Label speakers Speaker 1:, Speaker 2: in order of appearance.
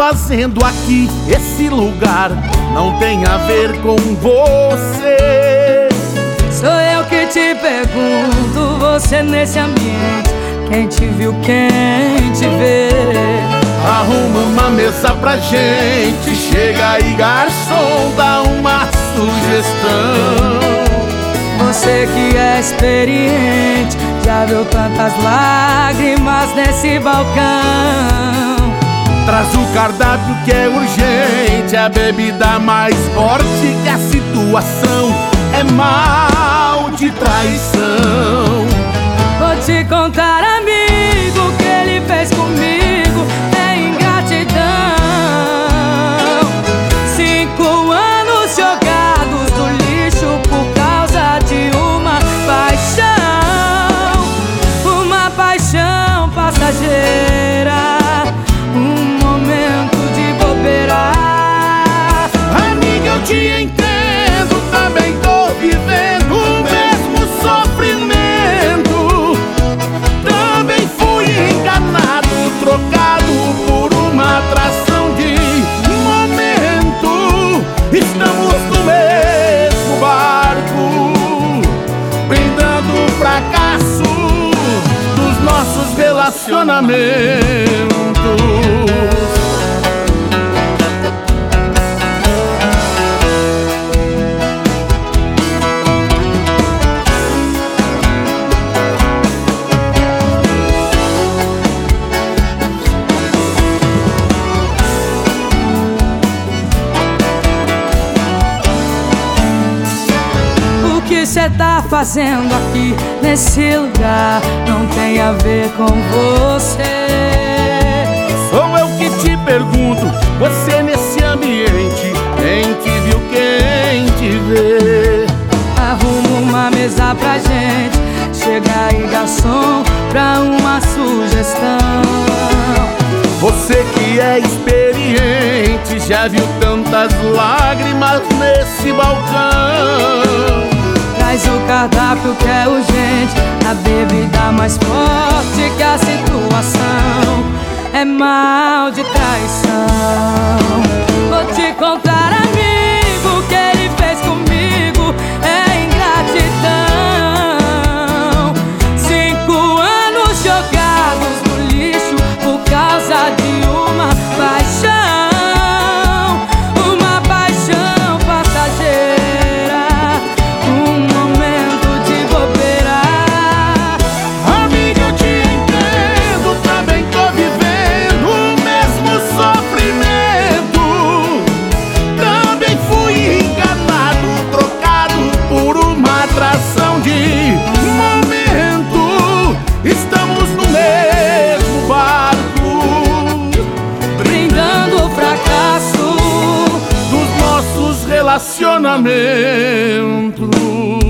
Speaker 1: fazendo aqui? Esse lugar não tem a ver com você.
Speaker 2: Sou eu que te pergunto, você nesse ambiente. Quem te viu, quem te vê?
Speaker 1: Arruma uma mesa pra gente. Chega aí, garçom, dá uma sugestão.
Speaker 2: Você que é experiente, já viu tantas lágrimas nesse balcão.
Speaker 1: Traz o cardápio que é urgente, a bebida mais forte que a situação é mal de traição.
Speaker 2: Vou te contar, amigo, o que ele fez comigo é ingratidão. Cinco anos jogados no lixo por causa de uma paixão, uma paixão passageira.
Speaker 1: Nossos relacionamentos.
Speaker 2: O que cê tá fazendo aqui nesse lugar não tem a ver com você.
Speaker 1: Sou eu que te pergunto, você nesse ambiente, quem te viu, quem te vê?
Speaker 2: Arruma uma mesa pra gente, chega aí garçom pra uma sugestão.
Speaker 1: Você que é experiente, já viu tantas lágrimas nesse balcão.
Speaker 2: Traz o cardápio que é urgente, a bebida mais forte que a situação é mal de traição.
Speaker 1: Relacionamentos.